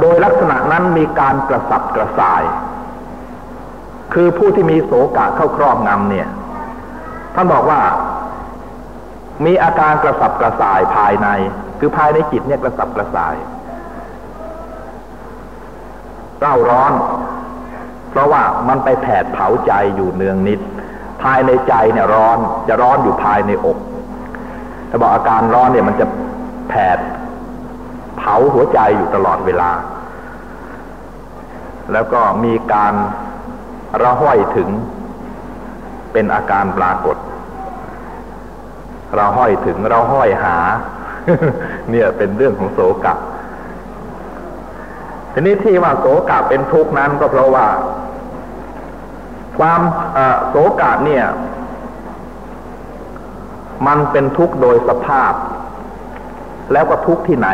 โดยลักษณะนั้นมีการกระสับกระส่าย คือผู้ที่มีโสกะเข้าครอบงำเนี่ย ท่านบอกว่า มีอาการกระสับกระส่ายภายใน คือภายในจิตเนี่ยกระสับกระส่ายเร่าร้อน เพราะว่ามันไปแผดเผาใจอยู่เนืองนิด ภายในใจเนี่ยร้อนจะร้อนอยู่ภายในอกถ้าบอกอาการร้อนเนี่ยมันจะแผด เผาหัวใจอยู่ตลอดเวลา แล้วก็มีการระห้อยถึงเป็นอาการปรากฏ เราห้อยถึงเราห้อยหา เนี่ยเป็นเรื่องของโสกะทีนี้ที่ว่าโสกะเป็นทุกข์นั้นก็เพราะว่า ความโสกะเนี่ย มันเป็นทุกข์โดยสภาพ แล้วก็ทุกข์ที่ไหน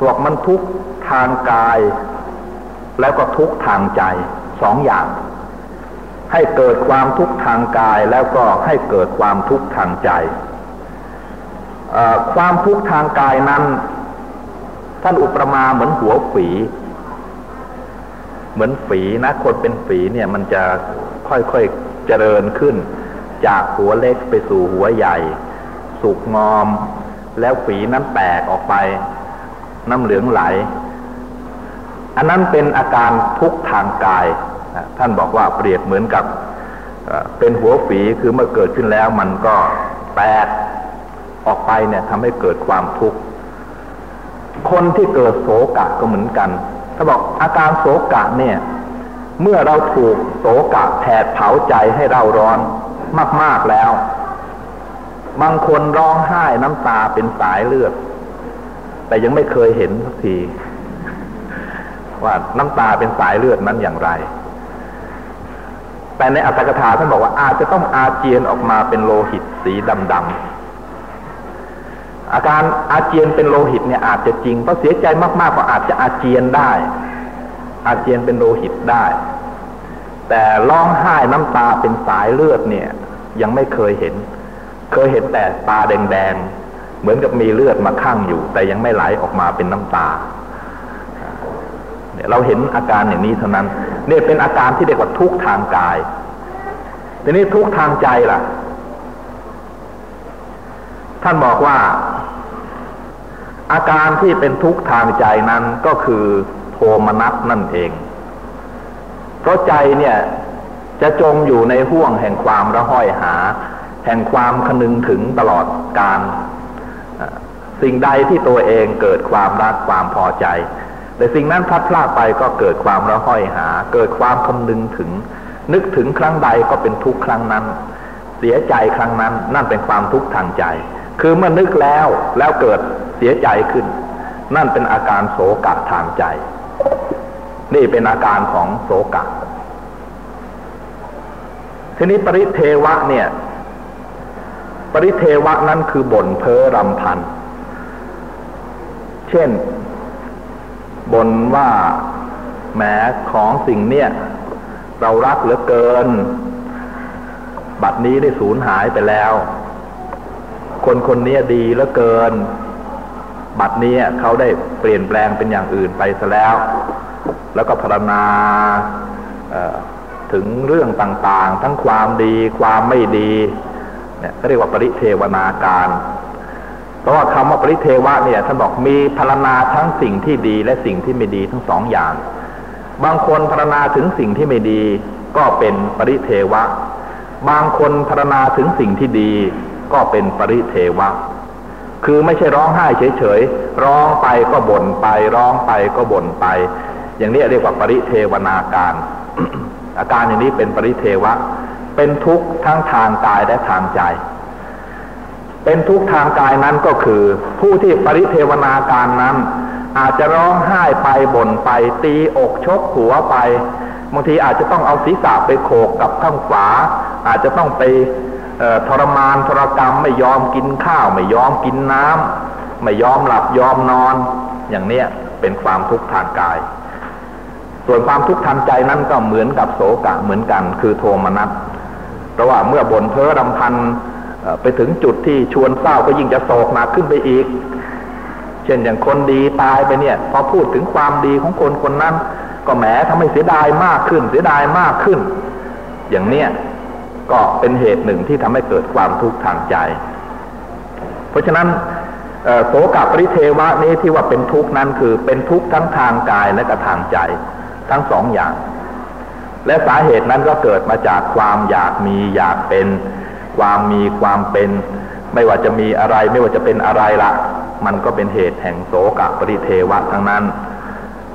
ตัวมันทุกทางกาย แล้วก็ทุกทางใจสองอย่าง ให้เกิดความทุกข์ทางกายแล้วก็ให้เกิดความทุกข์ทางใจ ความทุกข์ทางกายนั้น ท่านอุปมาเหมือนหัวฝี เหมือนฝีนะคนเป็นฝีเนี่ยมันจะค่อยๆเจริญขึ้น จากหัวเล็กไปสู่หัวใหญ่ สุกงอมแล้วฝีนั้นแตกออกไป น้ำเหลืองไหล อันนั้นเป็นอาการทุกทางกาย ท่านบอกว่าเปรียบเหมือนกับเป็นหัวฝีคือเมื่อเกิดขึ้นแล้วมันก็แตกออกไปเนี่ยทำให้เกิดความทุกข์ คนที่เกิดโศกะก็เหมือนกันถ้าบอกอาการโศกะเนี่ย เมื่อเราถูกโศกะแผดเผาใจให้เราร้อนมาก ๆแล้ว บางคนร้องไห้น้ำตาเป็นสายเลือด แต่ยังไม่เคยเห็นสักที ว่าน้ำตาเป็นสายเลือดนั้นอย่างไร แต่ในอัตถกถาท่านบอกว่าอาจจะต้องอาเจียนออกมาเป็นโลหิตสีดำๆอาการอาเจียนเป็นโลหิตเนี่ยอาจจะจริงเพราะเสียใจมากๆก็อาจจะอาเจียนได้ อาเจียนเป็นโลหิตได้ แต่ร้องไห้น้ำตาเป็นสายเลือดเนี่ย ยังไม่เคยเห็น เคยเห็นแต่ตาแดงๆ เหมือนกับมีเลือดมาข้างอยู่ แต่ยังไม่ไหลออกมาเป็นน้ำตาเนี่ยเราเห็นอาการอย่างนี้เท่านั้นเนี่ยเป็นอาการที่เรียกว่าทุกทางกายทีนี้ทุกทางใจล่ะ ท่านบอกว่า อาการที่เป็นทุกข์ทางใจนั้นก็คือโทมนัสนั่นเอง เพราะใจเนี่ยจะจมอยู่ในห่วงแห่งความระห้อยหา แห่งความคนึงถึงตลอดการ สิ่งใดที่ตัวเองเกิดความรักความพอใจ แต่สิ่งนั้นพัดพลาดไปก็เกิดความระห้อยหา เกิดความคำนึงถึง นึกถึงครั้งใดก็เป็นทุกครั้งนั้น เสียใจครั้งนั้น นั่นเป็นความทุกข์ทางใจ คือเมื่อนึกแล้วแล้วเกิดเสียใจขึ้น นั่นเป็นอาการโศกะทางใจ นี่เป็นอาการของโศกะทีนี้ปริเทวะเนี่ย ปริเทวะนั้นคือบ่นเพ้อรำพัน เช่นบ่นว่าแหมของสิ่งเนี่ย เรารักเหลือเกิน บัดนี้ได้สูญหายไปแล้ว คนคนนี้ดีเหลือเกิน บัดนี้เขาได้เปลี่ยนแปลงเป็นอย่างอื่นไปซะแล้ว แล้วก็พรรณนาถึงเรื่องต่างๆ ทั้งความดีความไม่ดี เนี่ยก็เรียกว่าปริเทวนาการ เพราะว่าคำว่าปริเทวะเนี่ยท่านบอกมีพรณนาทั้งสิ่งที่ดีและสิ่งที่ไม่ดีทั้งสองอย่าง บางคนพรณนาถึงสิ่งที่ไม่ดีก็เป็นปริเทวะ บางคนพรณนาถึงสิ่งที่ดีก็เป็นปริเทวะ คือไม่ใช่ร้องไห้เฉยๆ ร้องไปก็บ่นไป ร้องไปก็บ่นไป อย่างนี้เรียกว่าปริเทวนาการ อาการอย่างนี้เป็นปริเทวะ เป็นทุกข์ทั้งทางกายและทางใจ เป็นทุกข์ทางกายนั้นก็คือ ผู้ที่ปริเทวนาการนั้น อาจจะร้องไห้ไปบ่นไปตีอกชกหัวไปบางทีอาจจะต้องเอาศีรษะไปโขกกับข้างขวา อาจจะต้องไปทรมานทรกรรมไม่ยอมกินข้าว ไม่ยอมกินน้ำไม่ยอมหลับยอมนอน อย่างเนี้ยเป็นความทุกข์ทางกาย ส่วนความทุกข์ทางใจนั้นก็เหมือนกับโศกะเหมือนกัน คือโทมนัส ราะว่าเมื่อบ่นเพ้อรำพันไปถึงจุดที่ชวนเศร้าก็ยิ่งจะโศกหนักขึ้นไปอีก เช่นอย่างคนดีตายไปเนี่ย พอพูดถึงความดีของคนคนนั้น ก็แหมทำให้เสียดายมากขึ้น เสียดายมากขึ้น อย่างเนี้ยก็เป็นเหตุหนึ่งที่ทำให้เกิดความทุกข์ทางใจ เพราะฉะนั้นโสกับปริเทวะนี้ที่ว่าเป็นทุกข์นั้นคือเป็นทุกข์ทั้งทางกายและก็ทางใจ ทั้งสองอย่าง และสาเหตุนั้นก็เกิดมาจากความอยากมีอยากเป็น ความมีความเป็น ไม่ว่าจะมีอะไรไม่ว่าจะเป็นอะไรละมันก็เป็นเหตุแห่งโสกปริเทวะทั้งนั้น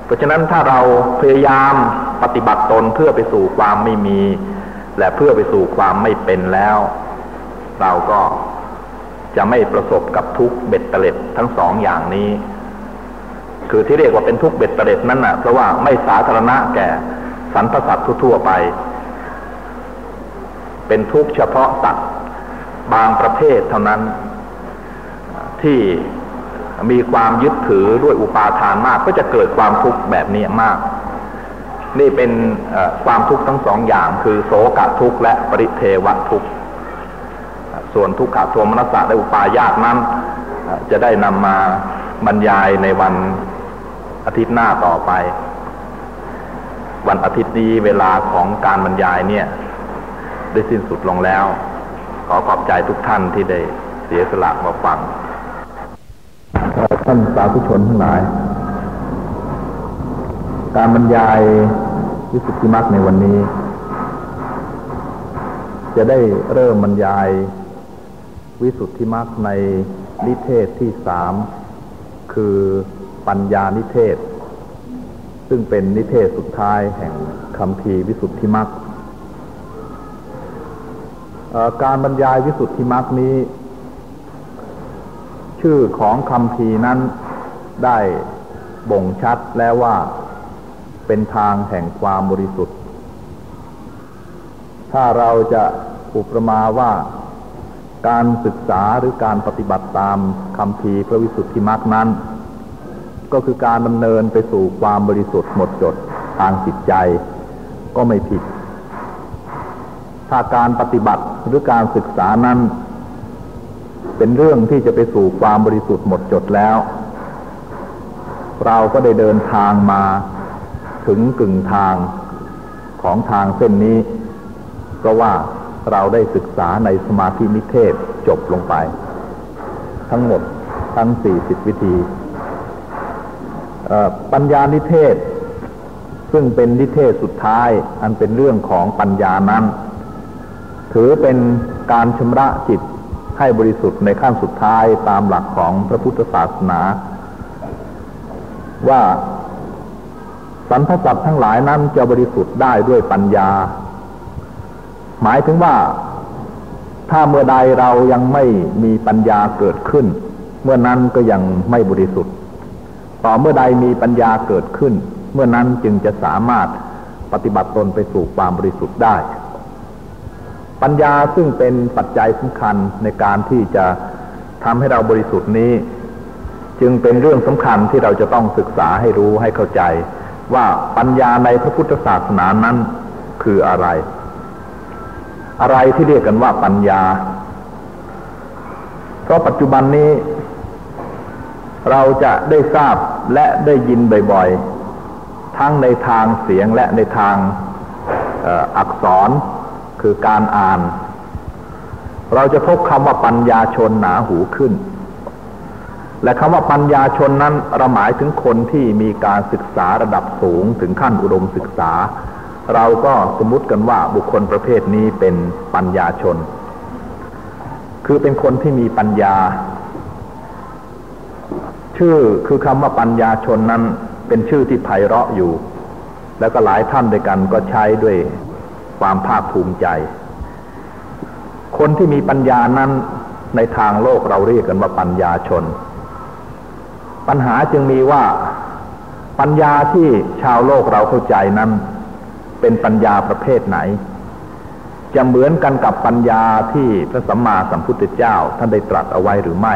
เพราะฉะนั้นถ้าเราพยายามปฏิบัติตนเพื่อไปสู่ความไม่มี และเพื่อไปสู่ความไม่เป็นแล้ว เราก็จะไม่ประสบกับทุกเบ็ดเตล็ดทั้งสองอย่างนี้ คือที่เรียกว่าเป็นทุกเบ็ดเตล็ดนั้นนะ่ะเพราะว่าไม่สาธารณะแก่ สรรพสัตว์ทั่วไป เป็นทุกข์เฉพาะสัตว์บางประเภทเท่านั้นที่มีความยึดถือด้วยอุปาทานมาก ก็จะเกิดความทุกข์แบบนี้มาก นี่เป็นความทุกข์ทั้งสองอย่าง คือโสกทุกข์และปริเทวทุกข์ส่วนทุกขโทมนัสสะและอุปายาตนั้น จะได้นำมาบรรยายในวันอาทิตย์หน้าต่อไป วันอาทิตย์นี้เวลาของการบรรยายเนี่ย ได้สิ้นสุดลงแล้ว ขอขอบใจทุกท่านที่ได้เสียสละมาฟังท่านสาธุชนทั้งหลาย การบรรยายวิสุทธิมรรคในวันนี้ จะได้เริ่มบรรยายวิสุทธิมรรคในนิเทศที่สามคือปัญญานิเทศ ซึ่งเป็นนิเทศสุดท้ายแห่งคำพีวิสุทธิมรรคการบรรยายวิสุทธิมรรคนี้ ชื่อของคำพีนั้นได้บ่งชัดแล้วว่าเป็นทางแห่งความบริสุทธิ์ ถ้าเราจะอุปมาว่าการศึกษาหรือการปฏิบัติตามคำพีพระวิสุทธิมรรคนั้น ก็คือการดำเนินไปสู่ความบริสุทธิ์หมดจดทางจิตใจก็ไม่ผิด ถ้าการปฏิบัติหรือการศึกษานั้น เป็นเรื่องที่จะไปสู่ความบริสุทธิ์หมดจดแล้ว เราก็ได้เดินทางมาถึงกึ่งทางของทางเส้นนี้ เพราะว่าเราได้ศึกษาในสมาธินิเทศจบลงไป ทั้งหมดทั้งสี่สิบวิธี ปัญญานิเทศ ซึ่งเป็นนิเทศสุดท้าย อันเป็นเรื่องของปัญญานั้น ถือเป็นการชำระจิตให้บริสุทธิ์ในขั้นสุดท้ายตามหลักของพระพุทธศาสนา ว่าสรรพสัตว์ทั้งหลายนั้นจะบริสุทธิ์ได้ด้วยปัญญา หมายถึงว่าถ้าเมื่อใดเรายังไม่มีปัญญาเกิดขึ้น เมื่อนั้นก็ยังไม่บริสุทธิ์ ต่อเมื่อใดมีปัญญาเกิดขึ้น เมื่อนั้นจึงจะสามารถปฏิบัติตนไปสู่ความบริสุทธิ์ได้ ปัญญาซึ่งเป็นปัจจัยสำคัญในการที่จะทำให้เราบริสุทธิ์นี้ จึงเป็นเรื่องสำคัญที่เราจะต้องศึกษาให้รู้ให้เข้าใจ ว่าปัญญาในพระพุทธศาสนานั้นคืออะไร อะไรที่เรียกกันว่าปัญญา เพราะปัจจุบันนี้ เราจะได้ทราบและได้ยินบ่อยๆ ทั้งในทางเสียงและในทางอักษรคือการอ่าน เราจะพบคำว่าปัญญาชนหนาหูขึ้น และคำว่าปัญญาชนนั้นเราหมายถึงคนที่มีการศึกษาระดับสูงถึงขั้นอุดมศึกษา เราก็สมมติกันว่าบุคคลประเภทนี้เป็นปัญญาชน คือเป็นคนที่มีปัญญา ชื่อคือคำว่าปัญญาชนนั้นเป็นชื่อที่ไพเราะอยู่ แล้วก็หลายท่านด้วยกันก็ใช้ด้วยความภาคภูมิใจ คนที่มีปัญญานั้นในทางโลกเราเรียกกันว่าปัญญาชน ปัญหาจึงมีว่าปัญญาที่ชาวโลกเราเข้าใจนั้น เป็นปัญญาประเภทไหน จะเหมือนกันกับปัญญาที่พระสัมมาสัมพุทธเจ้าท่านได้ตรัสเอาไว้หรือไม่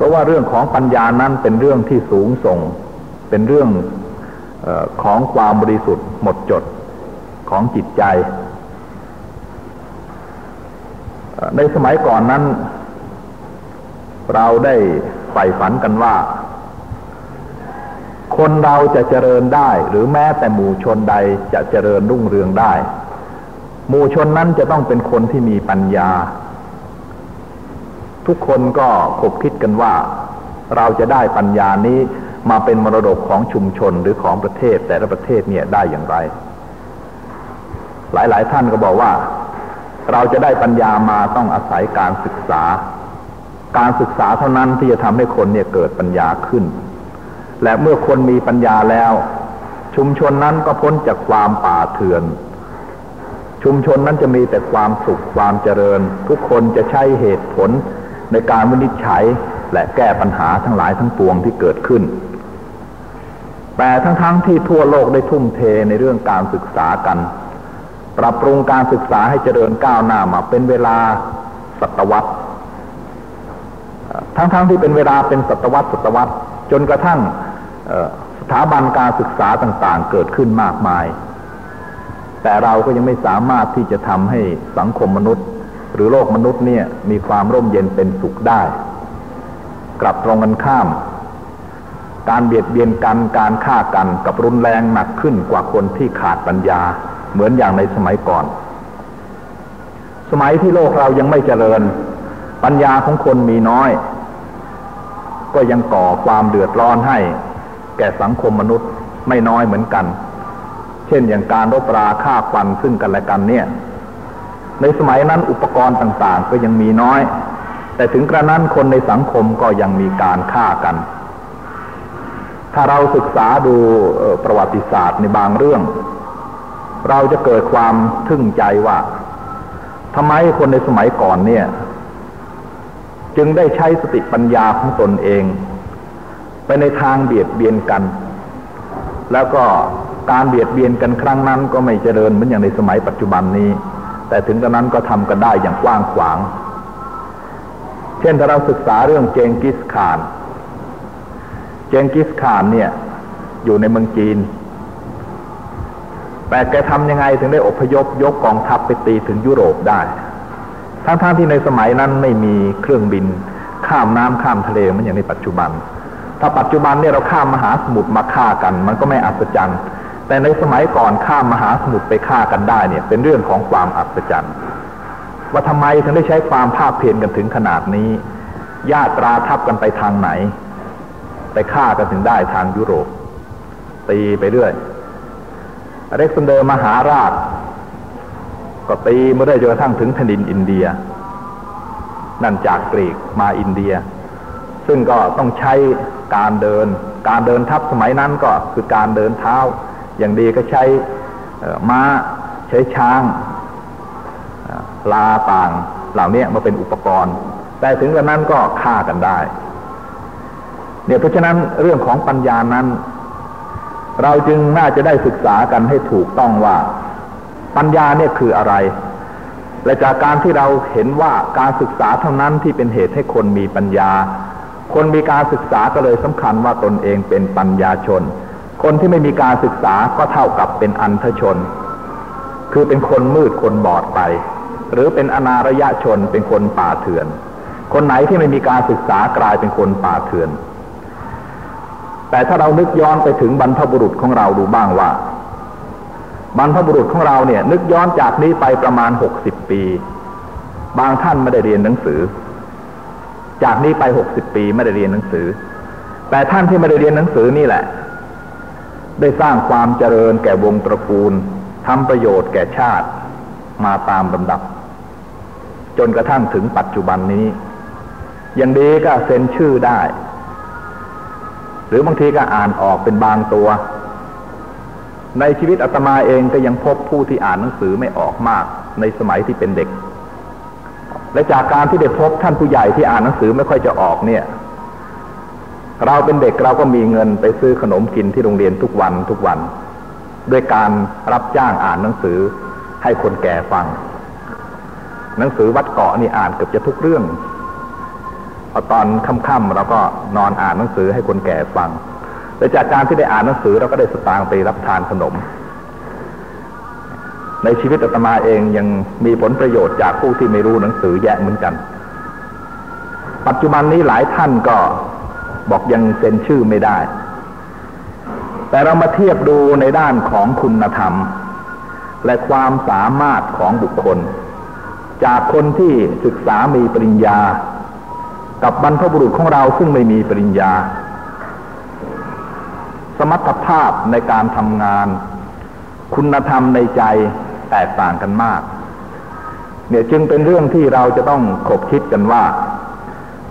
เพราะว่าเรื่องของปัญญานั้นเป็นเรื่องที่สูงส่ง เป็นเรื่องอของความบริสุทธิ์หมดจดของจิตใจ ในสมัยก่อนนั้น เราได้ใฝ่ฝันกันว่า คนเราจะเจริญได้ หรือแม้แต่หมู่ชนใดจะเจริญรุ่งเรืองได้ หมู่ชนนั้นจะต้องเป็นคนที่มีปัญญา ทุกคนก็คบคิดกันว่า เราจะได้ปัญญานี้มาเป็นมรดกของชุมชนหรือของประเทศ แต่ละประเทศเนี่ยได้อย่างไร หลายๆท่านก็บอกว่า เราจะได้ปัญญามาต้องอาศัยการศึกษา การศึกษาเท่านั้นที่จะทำให้คนเนี่ยเกิดปัญญาขึ้น และเมื่อคนมีปัญญาแล้ว ชุมชนนั้นก็พ้นจากความป่าเถื่อนชุมชนนั้นจะมีแต่ความสุขความเจริญ ทุกคนจะใช้เหตุผล ในการวินิจฉัยและแก้ปัญหาทั้งหลายทั้งปวงที่เกิดขึ้น แต่ทั้งๆทที่ทั่วโลกได้ทุ่มเทในเรื่องการศึกษากัน ปรับปรุงการศึกษาให้เจริญก้าวหน้ามาเป็นเวลาศตวรรษ ทั้งๆทที่เป็นเวลาเป็นศตวรรษศตวรรษ จนกระทั่งสถาบันการศึกษาต่างๆ เกิดขึ้นมากมาย แต่เราก็ยังไม่สามารถที่จะทำให้สังคมมนุษย์ หรือโลกมนุษย์เนี่ยมีความร่มเย็นเป็นสุขได้ กลับตรงกันข้าม การเบียดเบียนกันการฆ่ากันกับรุนแรงหนักขึ้นกว่าคนที่ขาดปัญญา เหมือนอย่างในสมัยก่อน สมัยที่โลกเรายังไม่เจริญ ปัญญาของคนมีน้อย ก็ยังก่อความเดือดร้อนให้ แก่สังคมมนุษย์ไม่น้อยเหมือนกัน เช่นอย่างการรบราฆ่าฟันซึ่งกันและกันเนี่ย ในสมัยนั้นอุปกรณ์ต่างๆ ก็ยังมีน้อย แต่ถึงกระนั้นคนในสังคมก็ยังมีการฆ่ากัน ถ้าเราศึกษาดูประวัติศาสตร์ในบางเรื่อง เราจะเกิดความทึ่งใจว่าทำไมคนในสมัยก่อนเนี่ย จึงได้ใช้สติปัญญาของตนเอง ไปในทางเบียดเบียนกัน แล้วก็การเบียดเบียนกันครั้งนั้นก็ไม่เจริญเหมือนอย่างในสมัยปัจจุบันนี้ แต่ถึงกระนั้นก็ทำกันได้อย่างกว้างขวาง เช่นถ้าเราศึกษาเรื่องเจงกิสข่าน เจงกิสข่านเนี่ย อยู่ในเมืองจีน แต่แกทำยังไงถึงได้อพยพยกกองทัพไปตีถึงยุโรปได้ ทั้งๆทที่ในสมัยนั้นไม่มีเครื่องบิน ข้ามน้ำข้ามทะเลเหมือนอย่างในปัจจุบัน ถ้าปัจจุบันเนี่ยเราข้ามมหาสมุทรมาฆ่ากัน มันก็ไม่อัศจรรย์ แต่ในสมัยก่อนข้ามมหาสมุทรไปฆ่ากันได้เนี่ย เป็นเรื่องของความอัศจรรย์ว่าทำไมถึงได้ใช้ความภาคเพียรกันถึงขนาดนี้ ญาตราทับกันไปทางไหน ไปฆ่ากันถึงได้ทางยุโรป ตีไปเรื่อยอเล็กซานเดอร์มหาราช ก็ตีมาได้จนกระทั่งถึงแผ่นดินอินเดีย นั่นจากกรีกมาอินเดีย ซึ่งก็ต้องใช้การเดิน การเดินทัพสมัยนั้นก็คือการเดินเท้า อย่างดีก็ใช้ม้าใช้ช้างลาต่างเหล่านี้มาเป็นอุปกรณ์ แต่ถึงกระนั้นก็ฆ่ากันได้ เนี่ยเพราะฉะนั้นเรื่องของปัญญานั้น เราจึงน่าจะได้ศึกษากันให้ถูกต้องว่า ปัญญาเนี่ยคืออะไร และจากการที่เราเห็นว่าการศึกษาเท่านั้นที่เป็นเหตุให้คนมีปัญญา คนมีการศึกษาก็เลยสำคัญว่าตนเองเป็นปัญญาชน คนที่ไม่มีการศึกษาก็เท่ากับเป็นอันธชน คือเป็นคนมืดคนบอดไป หรือเป็นอนารยะชนเป็นคนป่าเถื่อน คนไหนที่ไม่มีการศึกษากลายเป็นคนป่าเถื่อน แต่ถ้าเรานึกย้อนไปถึงบรรพบุรุษของเราดูบ้างว่าบรรพบุรุษของเราเนี่ย นึกย้อนจากนี้ไปประมาณหกสิบปี บางท่านไม่ได้เรียนหนังสือ จากนี้ไปหกสิบปีไม่ได้เรียนหนังสือ แต่ท่านที่ไม่ได้เรียนหนังสือนี่แหละ ได้สร้างความเจริญแก่วงตระกูลทำประโยชน์แก่ชาติมาตามลำดับ จนกระทั่งถึงปัจจุบันนี้ อย่างดีก็เซ็นชื่อได้ หรือบางทีก็อ่านออกเป็นบางตัว ในชีวิตอาตมาเองก็ยังพบผู้ที่อ่านหนังสือไม่ออกมากในสมัยที่เป็นเด็ก และจากการที่ได้พบท่านผู้ใหญ่ที่อ่านหนังสือไม่ค่อยจะออกเนี่ย เราเป็นเด็กเราก็มีเงินไปซื้อขนมกินที่โรงเรียนทุกวันทุกวัน ด้วยการรับจ้างอ่านหนังสือให้คนแก่ฟัง หนังสือวัดเกาะนี่อ่านเกือบจะทุกเรื่องพอตอนค่ำๆเราก็นอนอ่านหนังสือให้คนแก่ฟังและจากการที่ได้อ่านหนังสือเราก็ได้สตางค์ไปรับทานขนม ในชีวิตอาตมาเองยังมีผลประโยชน์จากผู้ที่ไม่รู้หนังสือแยะเหมือนกัน ปัจจุบันนี้หลายท่านก็ บอกยังเซ็นชื่อไม่ได้ แต่เรามาเทียบดูในด้านของคุณธรรม และความสามารถของบุคคล จากคนที่ศึกษามีปริญญา กับบรรพบุรุษของเราซึ่งไม่มีปริญญา สมรรถภาพในการทำงาน คุณธรรมในใจแตกต่างกันมาก เนี่ยจึงเป็นเรื่องที่เราจะต้องคบคิดกันว่า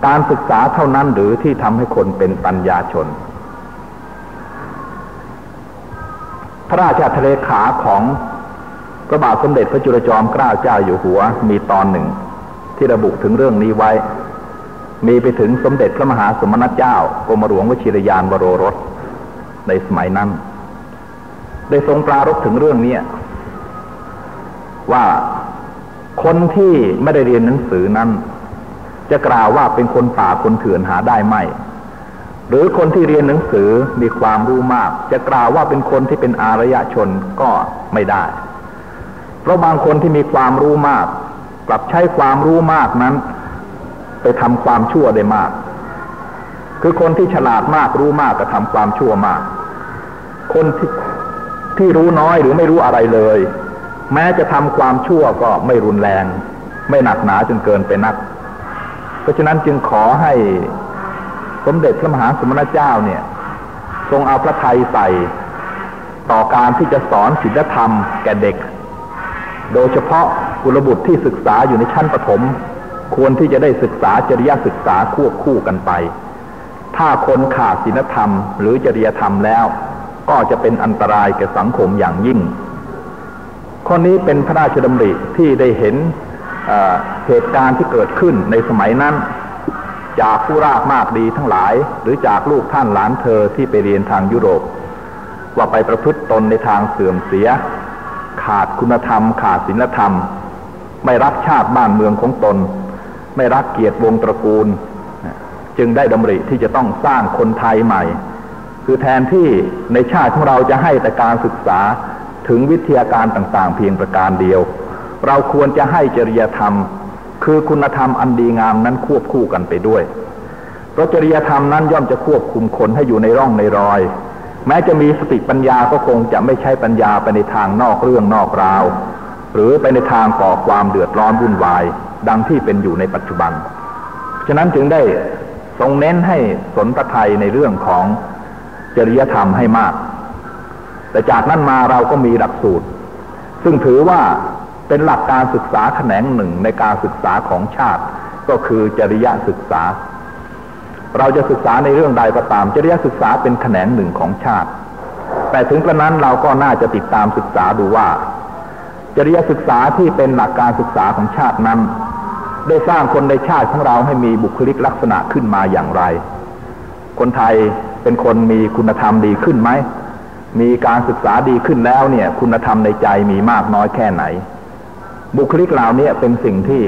การศึกษาเท่านั้นหรือที่ทำให้คนเป็นปัญญาชน พระราชาทะเลขาของพระบาทสมเด็จพระจุลจอมเกล้าเจ้าอยู่หัวมีตอนหนึ่ง ที่ระบุถึงเรื่องนี้ไว้ มีไปถึงสมเด็จพระมหาสมณเจ้ากรมหลวงวชิรยานวโรรสในสมัยนั้น ได้ทรงปรารภถึงเรื่องนี้ว่าคนที่ไม่ได้เรียนหนังสือนั้น จะกล่าวว่าเป็นคนป่าคนเถื่อนหาได้ไหม หรือคนที่เรียนหนังสือมีความรู้มาก จะกล่าวว่าเป็นคนที่เป็นอารยชนก็ไม่ได้ เพราะบางคนที่มีความรู้มาก กลับใช้ความรู้มากนั้น ไปทำความชั่วได้มาก คือคนที่ฉลาดมากรู้มากก็ทำความชั่วมาก คนที่ที่รู้น้อยหรือไม่รู้อะไรเลย แม้จะทำความชั่วก็ไม่รุนแรง ไม่หนักหนาจนเกินไปนัก เพราะฉะนั้นจึงขอให้สมเด็จพระมหาสมณเจ้าเนี่ย ทรงเอาพระทัยใส่ ต่อการที่จะสอนศีลธรรมแก่เด็ก โดยเฉพาะกุลบุตรที่ศึกษาอยู่ในชั้นประถม ควรที่จะได้ศึกษาจริยศึกษาควบคู่กันไป ถ้าคนขาดศีลธรรม หรือจริยธรรมแล้ว ก็จะเป็นอันตรายแก่สังคมอย่างยิ่งข้อนี้เป็นพระราชดำริที่ได้เห็น เหตุการณ์ที่เกิดขึ้นในสมัยนั้น จากผู้รากมากดีทั้งหลาย หรือจากลูกท่านหลานเธอที่ไปเรียนทางยุโรป ว่าไปประพฤติตนในทางเสื่อมเสีย ขาดคุณธรรม ขาดศีลธรรม ไม่รักชาติบ้านเมืองของตน ไม่รักเกียรติวงตระกูล จึงได้ดำริที่จะต้องสร้างคนไทยใหม่ คือแทนที่ในชาติของเราจะให้แต่การศึกษาถึงวิทยาการต่างๆ เพียงประการเดียว เราควรจะให้จริยธรรม คือคุณธรรมอันดีงามนั้นควบคู่กันไปด้วยเพราะจริยธรรมนั้นย่อมจะควบคุมคนให้อยู่ในร่องในรอย แม้จะมีสติปัญญาก็คงจะไม่ใช่ปัญญาไปในทางนอกเรื่องนอกราว หรือไปในทางก่อความเดือดร้อนวุ่นวาย ดังที่เป็นอยู่ในปัจจุบัน ฉะนั้นจึงได้ทรงเน้นให้สนพระไทยในเรื่องของจริยธรรมให้มาก แต่จากนั้นมาเราก็มีหลักสูตร ซึ่งถือว่า เป็นหลักการศึกษาแขนงหนึ่งในการศึกษาของชาติ ก็คือจริยศึกษา เราจะศึกษาในเรื่องใดก็ตาม จริยศึกษาเป็นแขนงหนึ่งของชาติ แต่ถึงกระนั้นเราก็น่าจะติดตามศึกษาดูว่า จริยศึกษาที่เป็นหลักการศึกษาของชาตินั้น ได้สร้างคนในชาติของเราให้มีบุคลิกลักษณะขึ้นมาอย่างไร คนไทยเป็นคนมีคุณธรรมดีขึ้นไหมมีการศึกษาดีขึ้นแล้วเนี่ย คุณธรรมในใจมีมากน้อยแค่ไหน บุคลิกเหล่านี้เป็นสิ่งที่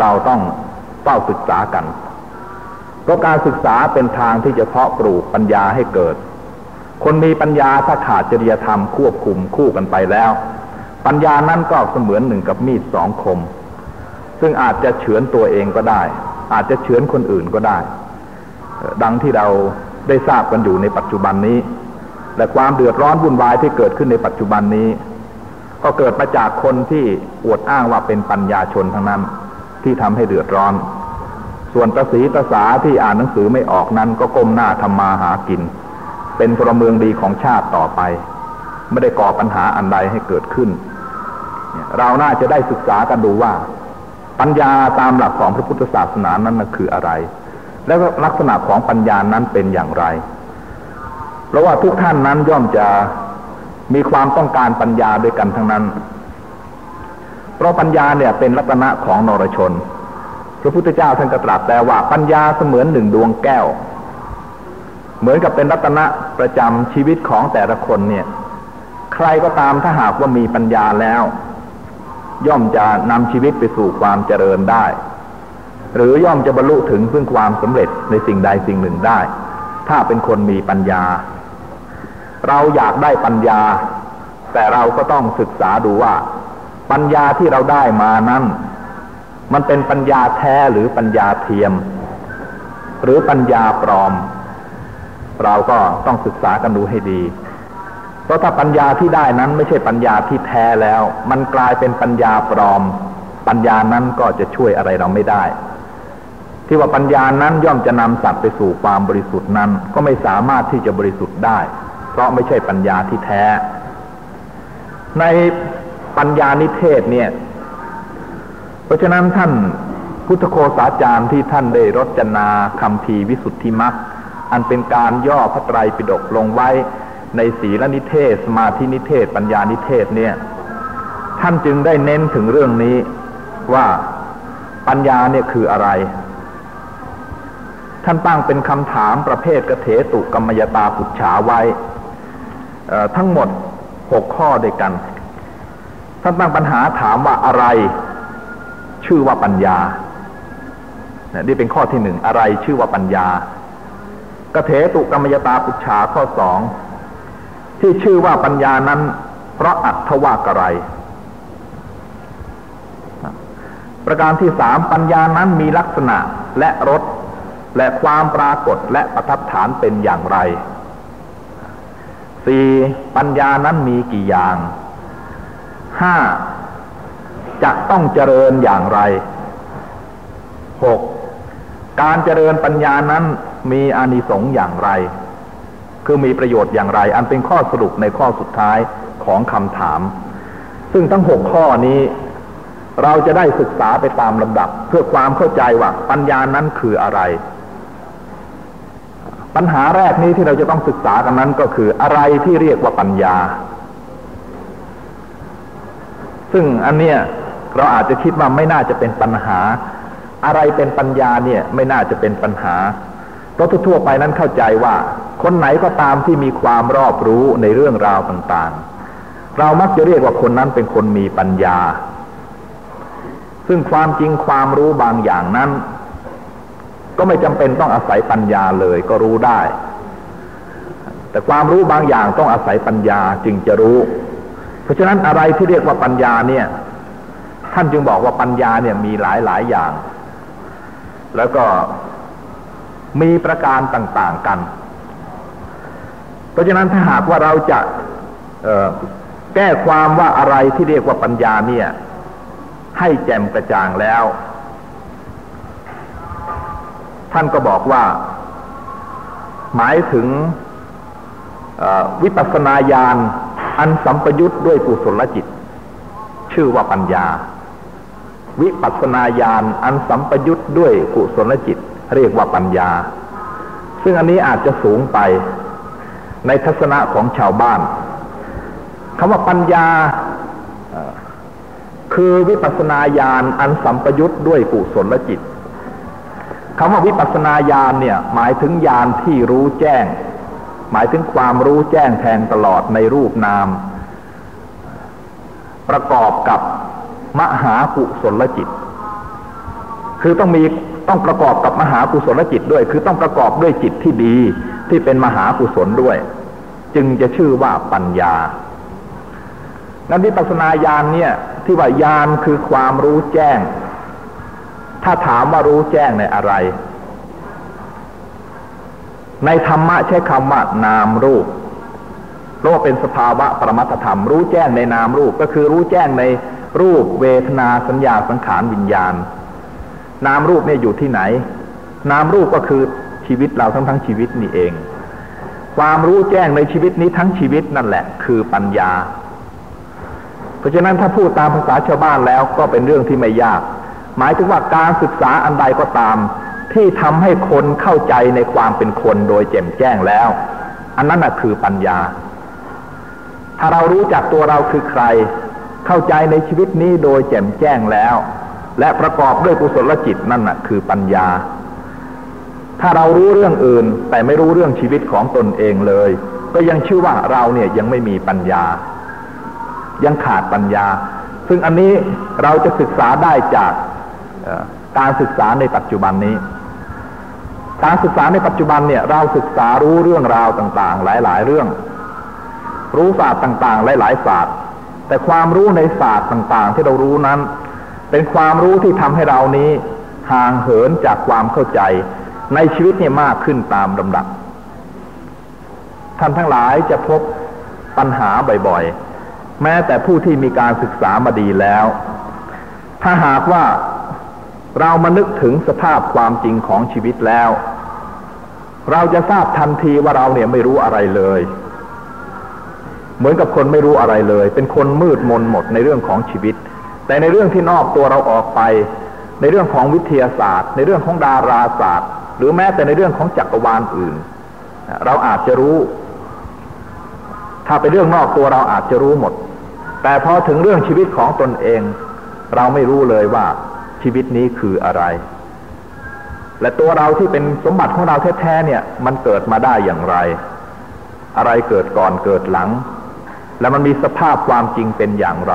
เราต้องเฝ้าศึกษากัน เพราะการศึกษาเป็นทางที่จะเพาะปลูกปัญญาให้เกิด คนมีปัญญาถ้าขาดจริยธรรมควบคุมคู่กันไปแล้ว ปัญญานั้นก็เสมือนหนึ่งกับมีดสองคม ซึ่งอาจจะเฉือนตัวเองก็ได้ อาจจะเฉือนคนอื่นก็ได้ ดังที่เราได้ทราบกันอยู่ในปัจจุบันนี้ และความเดือดร้อนวุ่นวายที่เกิดขึ้นในปัจจุบันนี้ ก็เกิดมาจากคนที่อวดอ้างว่าเป็นปัญญาชนทั้งนั้น ที่ทำให้เดือดร้อน ส่วนประสีประสาที่อ่านหนังสือไม่ออกนั้น ก็ก้มหน้าทำมาหากิน เป็นพลเมืองดีของชาติต่อไป ไม่ได้ก่อปัญหาอันใดให้เกิดขึ้น เราน่าจะได้ศึกษากันดูว่า ปัญญาตามหลักของพระพุทธศาสนานั้นคืออะไร และลักษณะของปัญญานั้นเป็นอย่างไร เพราะว่าทุกท่านนั้นย่อมจะ มีความต้องการปัญญาด้วยกันทั้งนั้น เพราะปัญญาเนี่ยเป็นลักษณะของนรชน พระพุทธเจ้าท่านก็ตรัสแต่ว่าปัญญาเสมือนหนึ่งดวงแก้ว เหมือนกับเป็นลักษณะประจำชีวิตของแต่ละคนเนี่ย ใครก็ตามถ้าหากว่ามีปัญญาแล้ว ย่อมจะนำชีวิตไปสู่ความเจริญได้ หรือย่อมจะบรรลุถึงซึ่งความสำเร็จในสิ่งใดสิ่งหนึ่งได้ ถ้าเป็นคนมีปัญญา เราอยากได้ปัญญา แต่เราก็ต้องศึกษาดูว่า ปัญญาที่เราได้มานั้น มันเป็นปัญญาแท้หรือปัญญาเทียม หรือปัญญาปลอม เราก็ต้องศึกษากันดูให้ดี เพราะถ้าปัญญาที่ได้นั้นไม่ใช่ปัญญาที่แท้แล้ว มันกลายเป็นปัญญาปลอม ปัญญานั้นก็จะช่วยอะไรเราไม่ได้ที่ว่าปัญญานั้นย่อมจะนำสัตว์ไปสู่ความบริสุทธิ์นั้น ก็ไม่สามารถที่จะบริสุทธิ์ได้ เพราะไม่ใช่ปัญญาที่แท้ ในปัญญานิเทศเนี่ย เพราะฉะนั้นท่านพุทธโคสาจารย์ที่ท่านได้รจนาคำทีวิสุทธิมักอันเป็นการย่อพระไตรปิฎกลงไว้ในศีลนิเทศ สมาธินิเทศ ปัญญานิเทศเนี่ย ท่านจึงได้เน้นถึงเรื่องนี้ว่าปัญญาเนี่ยคืออะไร ท่านตั้งเป็นคำถามประเภทกเถตุกรรมยตาปุจฉาไว้ ทั้งหมดหกข้อด้วยกัน ท่านตั้งปัญหาถามว่าอะไร ชื่อว่าปัญญานี่เป็นข้อที่หนึ่งอะไรชื่อว่าปัญญากเถตุกรรมยตาปุจฉาข้อสองที่ชื่อว่าปัญญานั้น เพราะอัตถว่ากระไร ประการที่สามปัญญานั้นมีลักษณะและรสและความปรากฏและประทับฐานเป็นอย่างไร สี่ปัญญานั้นมีกี่อย่างห้าจะต้องเจริญอย่างไรหกการเจริญปัญญานั้นมีอานิสงส์อย่างไร คือมีประโยชน์อย่างไร อันเป็นข้อสรุปในข้อสุดท้ายของคำถาม ซึ่งทั้งหกข้อนี้ เราจะได้ศึกษาไปตามลำดับ เพื่อความเข้าใจว่าปัญญานั้นคืออะไร ปัญหาแรกนี้ที่เราจะต้องศึกษากันนั้นก็คืออะไรที่เรียกว่าปัญญา ซึ่งอันเนี้ยเราอาจจะคิดว่าไม่น่าจะเป็นปัญหา อะไรเป็นปัญญาเนี่ยไม่น่าจะเป็นปัญหาเพราะทั่วไปนั้นเข้าใจว่า คนไหนก็ตามที่มีความรอบรู้ในเรื่องราวต่างๆ เรามักจะเรียกว่าคนนั้นเป็นคนมีปัญญา ซึ่งความจริงความรู้บางอย่างนั้น ก็ไม่จำเป็นต้องอาศัยปัญญาเลยก็รู้ได้ แต่ความรู้บางอย่างต้องอาศัยปัญญาจึงจะรู้ เพราะฉะนั้นอะไรที่เรียกว่าปัญญาเนี่ย ท่านจึงบอกว่าปัญญาเนี่ยมีหลายหลายอย่าง แล้วก็มีประการต่าง ๆกัน เพราะฉะนั้นถ้าหากว่าเราจะแก้ความว่าอะไรที่เรียกว่าปัญญาเนี่ย ให้แจ่มกระจ่างแล้ว ท่านก็บอกว่า หมายถึงวิปัสสนาญาณอันสัมปยุตด้วยกุศลจิต ชื่อว่าปัญญา วิปัสนาญาณอันสัมปยุตด้วยกุศลจิต เรียกว่าปัญญา ซึ่งอันนี้อาจจะสูงไปในทัศนะของชาวบ้านคำว่าปัญญาคือวิปัสนาญาณอันสัมปยุตด้วยกุศลจิต คำว่าวิปัสนาญาณเนี่ยหมายถึงญาณที่รู้แจ้ง หมายถึงความรู้แจ้งแทงตลอดในรูปนาม ประกอบกับมหากุศลจิต คือต้องมีต้องประกอบกับมหากุศลจิตด้วย คือต้องประกอบด้วยจิตที่ดีที่เป็นมหากุศลด้วย จึงจะชื่อว่าปัญญางั้นวิปัสนาญาณเนี่ยที่ว่าญาณคือความรู้แจ้ง ถ้าถามว่ารู้แจ้งในอะไร ในธรรมะใช้คำว่านามรูปเพราะว่าเป็นสภาวะปรมัตธรรม รู้แจ้งในนามรูปก็คือรู้แจ้งในรูปเวทนาสัญญาสังขารวิญญาณ นามรูปเนี่ยอยู่ที่ไหน นามรูปก็คือชีวิตเราทั้งทั้งชีวิตนี่เอง ความรู้แจ้งในชีวิตนี้ทั้งชีวิตนั่นแหละ คือปัญญา เพราะฉะนั้นถ้าพูดตามภาษาชาวบ้านแล้วก็เป็นเรื่องที่ไม่ยาก หมายถึงว่าการศึกษาอันใดก็ตาม ที่ทำให้คนเข้าใจในความเป็นคนโดยแจ่มแจ้งแล้ว อันนั้นคือปัญญา ถ้าเรารู้จักตัวเราคือใคร เข้าใจในชีวิตนี้โดยแจ่มแจ้งแล้ว และประกอบด้วยกุศลจิตนั่นน่ะคือปัญญา ถ้าเรารู้เรื่องอื่น แต่ไม่รู้เรื่องชีวิตของตนเองเลย ก็ยังชื่อว่าเราเนี่ยยังไม่มีปัญญา ยังขาดปัญญา ซึ่งอันนี้เราจะศึกษาได้จาก การศึกษาในปัจจุบันนี้ การศึกษาในปัจจุบันเนี่ยเราศึกษารู้เรื่องราวต่างๆ หลาย ๆ เรื่อง รู้ศาสตร์ต่างๆ หลาย ๆ ศาสตร์ แต่ความรู้ในศาสตร์ต่างๆ ที่เรารู้นั้น เป็นความรู้ที่ทำให้เรานี้ห่างเหินจากความเข้าใจในชีวิตเนี่ยมากขึ้นตามลำดับ ท่านทั้งหลายจะพบปัญหาบ่อยๆ แม้แต่ผู้ที่มีการศึกษามาดีแล้ว ถ้าหากว่า เรามานึกถึงสภาพความจริงของชีวิตแล้ว เราจะทราบทันทีว่าเราเนี่ยไม่รู้อะไรเลย เหมือนกับคนไม่รู้อะไรเลย เป็นคนมืดมนหมดในเรื่องของชีวิต แต่ในเรื่องที่นอกตัวเราออกไป ในเรื่องของวิทยาศาสตร์ ในเรื่องของดาราศาสตร์ หรือแม้แต่ในเรื่องของจักรวาลอื่น เราอาจจะรู้ ถ้าเป็นเรื่องนอกตัวเราอาจจะรู้หมด แต่พอถึงเรื่องชีวิตของตนเอง เราไม่รู้เลยว่า ชีวิตนี้คืออะไร และตัวเราที่เป็นสมบัติของเราแท้ๆเนี่ย มันเกิดมาได้อย่างไร อะไรเกิดก่อนเกิดหลัง แล้วมันมีสภาพความจริงเป็นอย่างไร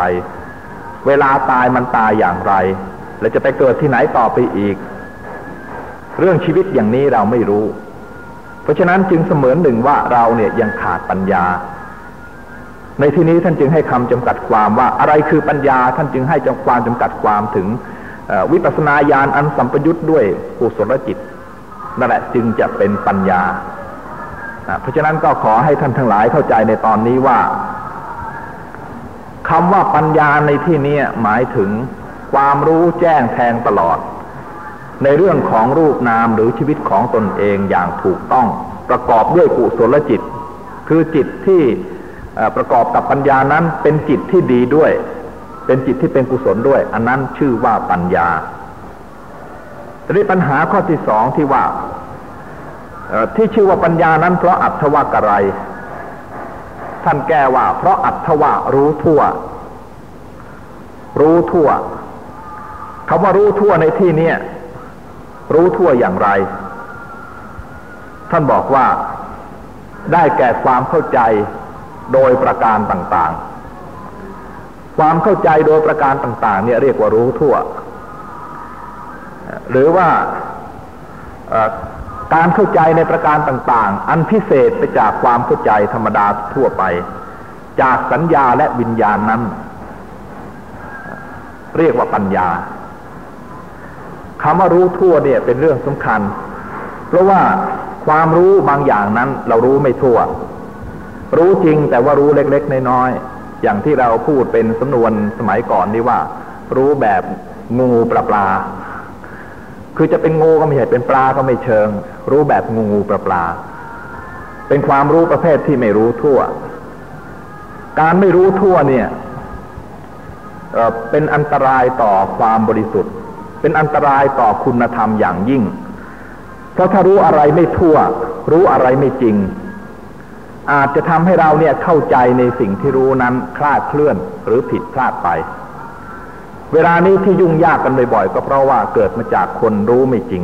เวลาตายมันตายอย่างไร และจะไปเกิดที่ไหนต่อไปอีก เรื่องชีวิตอย่างนี้เราไม่รู้ เพราะฉะนั้นจึงเสมือนหนึ่งว่าเราเนี่ยยังขาดปัญญาในที่นี้ท่านจึงให้คำจำกัดความว่าอะไรคือปัญญาท่านจึงให้จำความจำกัดความถึง วิปัสนาญาณอันสัมปยุทธ์ด้วยกุศลจิตนั่นแหละจึงจะเป็นปัญญา เพราะฉะนั้นก็ขอให้ท่านทั้งหลายเข้าใจในตอนนี้ว่าคำว่าปัญญาในที่นี้หมายถึงความรู้แจ้งแทงตลอด ในเรื่องของรูปนามหรือชีวิตของตนเองอย่างถูกต้อง ประกอบด้วยกุศลจิต คือจิตที่ประกอบกับปัญญานั้นเป็นจิตที่ดีด้วย เป็นจิตที่เป็นกุศลด้วย อันนั้นชื่อว่าปัญญาทีนี้ปัญหาข้อที่สองที่ว่าที่ชื่อว่าปัญญานั้นเพราะอัตวากะไร ท่านแก้ว่า เพราะอัตวะรู้ทั่ว รู้ทั่วคำว่ารู้ทั่วในที่นี้รู้ทั่วอย่างไร ท่านบอกว่าได้แก่ความเข้าใจโดยประการต่างๆ ความเข้าใจโดยประการต่าง ๆ เนี่ยเรียกว่ารู้ทั่ว หรือว่าการเข้าใจในประการต่าง ๆ อันพิเศษไปจากความเข้าใจธรรมดาทั่วไป จากสัญญาและวิญญาณนั้น เรียกว่าปัญญาคำว่ารู้ทั่วเนี่ยเป็นเรื่องสำคัญ เพราะว่าความรู้บางอย่างนั้นเรารู้ไม่ทั่ว รู้จริงแต่ว่ารู้เล็ก ๆ น้อยๆ อย่างที่เราพูดเป็นสำนวนสมัยก่อนนี่ว่า รู้แบบงูปลาปลา คือจะเป็นงูก็ไม่ใช่เป็นปลาก็ไม่เชิง รู้แบบงูปลาปลา เป็นความรู้ประเภทที่ไม่รู้ทั่ว การไม่รู้ทั่วเนี่ยเป็นอันตรายต่อความบริสุทธิ์ เป็นอันตรายต่อคุณธรรมอย่างยิ่ง เพราะถ้ารู้อะไรไม่ทั่ว รู้อะไรไม่จริง อาจจะทำให้เราเนี่ยเข้าใจในสิ่งที่รู้นั้นคลาดเคลื่อนหรือผิดพลาดไป เวลานี้ที่ยุ่งยากกันบ่อยๆก็เพราะว่าเกิดมาจากคนรู้ไม่จริง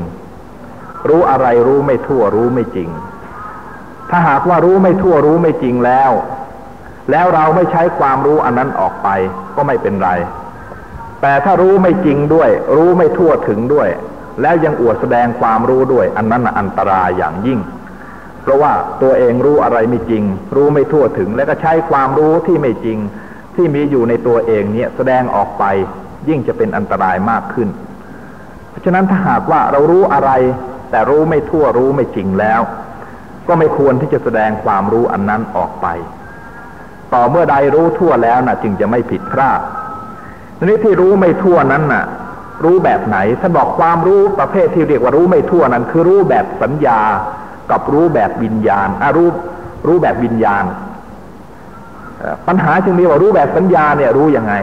รู้อะไรรู้ไม่ทั่วรู้ไม่จริง ถ้าหากว่ารู้ไม่ทั่วรู้ไม่จริงแล้ว แล้วเราไม่ใช้ความรู้อันนั้นออกไปก็ไม่เป็นไร แต่ถ้ารู้ไม่จริงด้วย รู้ไม่ทั่วถึงด้วย แล้วยังอวดแสดงความรู้ด้วยอันนั้นอันตรายอย่างยิ่ง เพราะว่าตัวเองรู้อะไรไม่จริง รู้ไม่ทั่วถึง และก็ใช้ความรู้ที่ไม่จริง ที่มีอยู่ในตัวเองเนี่ยแสดงออกไป ยิ่งจะเป็นอันตรายมากขึ้น เพราะฉะนั้นถ้าหากว่าเรารู้อะไร แต่รู้ไม่ทั่วรู้ไม่จริงแล้ว ก็ไม่ควรที่จะแสดงความรู้อันนั้นออกไป ต่อเมื่อใดรู้ทั่วแล้วนะจึงจะไม่ผิดพลาดนี้ที่รู้ไม่ทั่วนั้นน่ะรู้แบบไหนท่านบอกความรู้ประเภทที่เรียกว่ารู้ไม่ทั่วนั้น คือรู้แบบสัญญา กับรู้แบบวิญญาณอารู้รู้แบบวิญญาณ ปัญหาจึงมีว่ารู้แบบสัญญาเนี่ยรู้ยังไง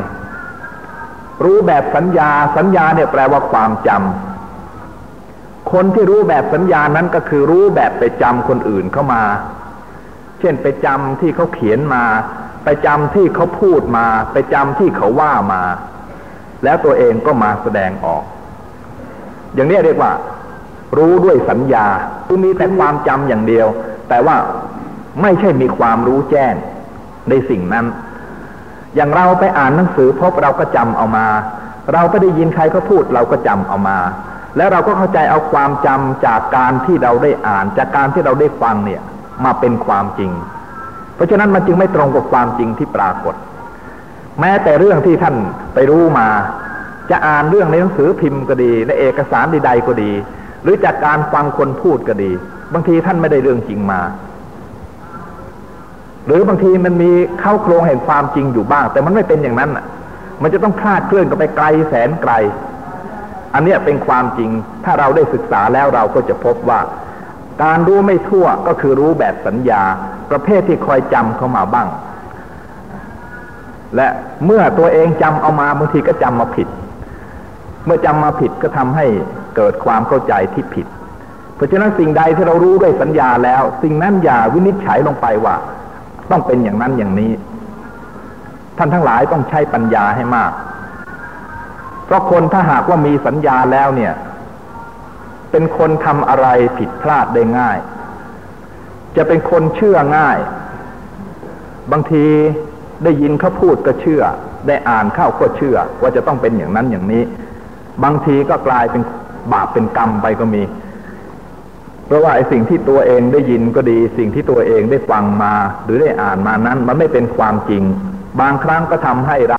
รู้แบบสัญญาสัญญาเนี่ยแปลว่าความจำคนที่รู้แบบสัญญานั้นก็คือรู้แบบไปจำคนอื่นเข้ามา เช่นไปจำที่เขาเขียนมา ไปจำที่เขาพูดมา ไปจำที่เขาว่ามา แล้วตัวเองก็มาแสดงออก อย่างนี้เรียกว่า รู้ด้วยสัญญา คือมีแต่ความจำอย่างเดียว แต่ว่าไม่ใช่มีความรู้แจ้งในสิ่งนั้น อย่างเราไปอ่านหนังสือพบเราก็จำเอามา เราไปได้ยินใครเขาพูดเราก็จำเอามา แล้วเราก็เข้าใจเอาความจำจากการที่เราได้อ่านจากการที่เราได้ฟังเนี่ยมาเป็นความจริง เพราะฉะนั้นมันจึงไม่ตรงกับความจริงที่ปรากฏ แม้แต่เรื่องที่ท่านไปรู้มา จะอ่านเรื่องในหนังสือพิมพ์ก็ดี ในเอกสารใดๆก็ดี หรือจากการฟังคนพูดก็ดี บางทีท่านไม่ได้เรื่องจริงมา หรือบางทีมันมีเข้าโครงแห่งความจริงอยู่บ้าง แต่มันไม่เป็นอย่างนั้นอะ มันจะต้องคลาดเคลื่อนกันไปไกลแสนไกล อันเนี้ยเป็นความจริง ถ้าเราได้ศึกษาแล้วเราก็จะพบว่า การรู้ไม่ทั่วก็คือรู้แบบสัญญา ประเภทที่คอยจำเข้ามาบ้าง และเมื่อตัวเองจำเอามาบางทีก็จำมาผิด เมื่อจำมาผิดก็ทำให้ เกิดความเข้าใจที่ผิด เพราะฉะนั้นสิ่งใดที่เรารู้ด้วยสัญญาแล้ว สิ่งนั้นอย่าวินิจฉัยลงไปว่า ต้องเป็นอย่างนั้นอย่างนี้ ท่านทั้งหลายต้องใช้ปัญญาให้มาก เพราะคนถ้าหากว่ามีสัญญาแล้วเนี่ย เป็นคนทำอะไรผิดพลาดได้ง่าย จะเป็นคนเชื่อง่าย บางทีได้ยินเขาพูดก็เชื่อ ได้อ่านเข้าก็เชื่อ ว่าจะต้องเป็นอย่างนั้นอย่างนี้ บางทีก็กลายเป็น บาปเป็นกรรมไปก็มี เพราะว่าไอ้สิ่งที่ตัวเองได้ยินก็ดี สิ่งที่ตัวเองได้ฟังมา หรือได้อ่านมานั้น มันไม่เป็นความจริง บางครั้งก็ทำให้เรา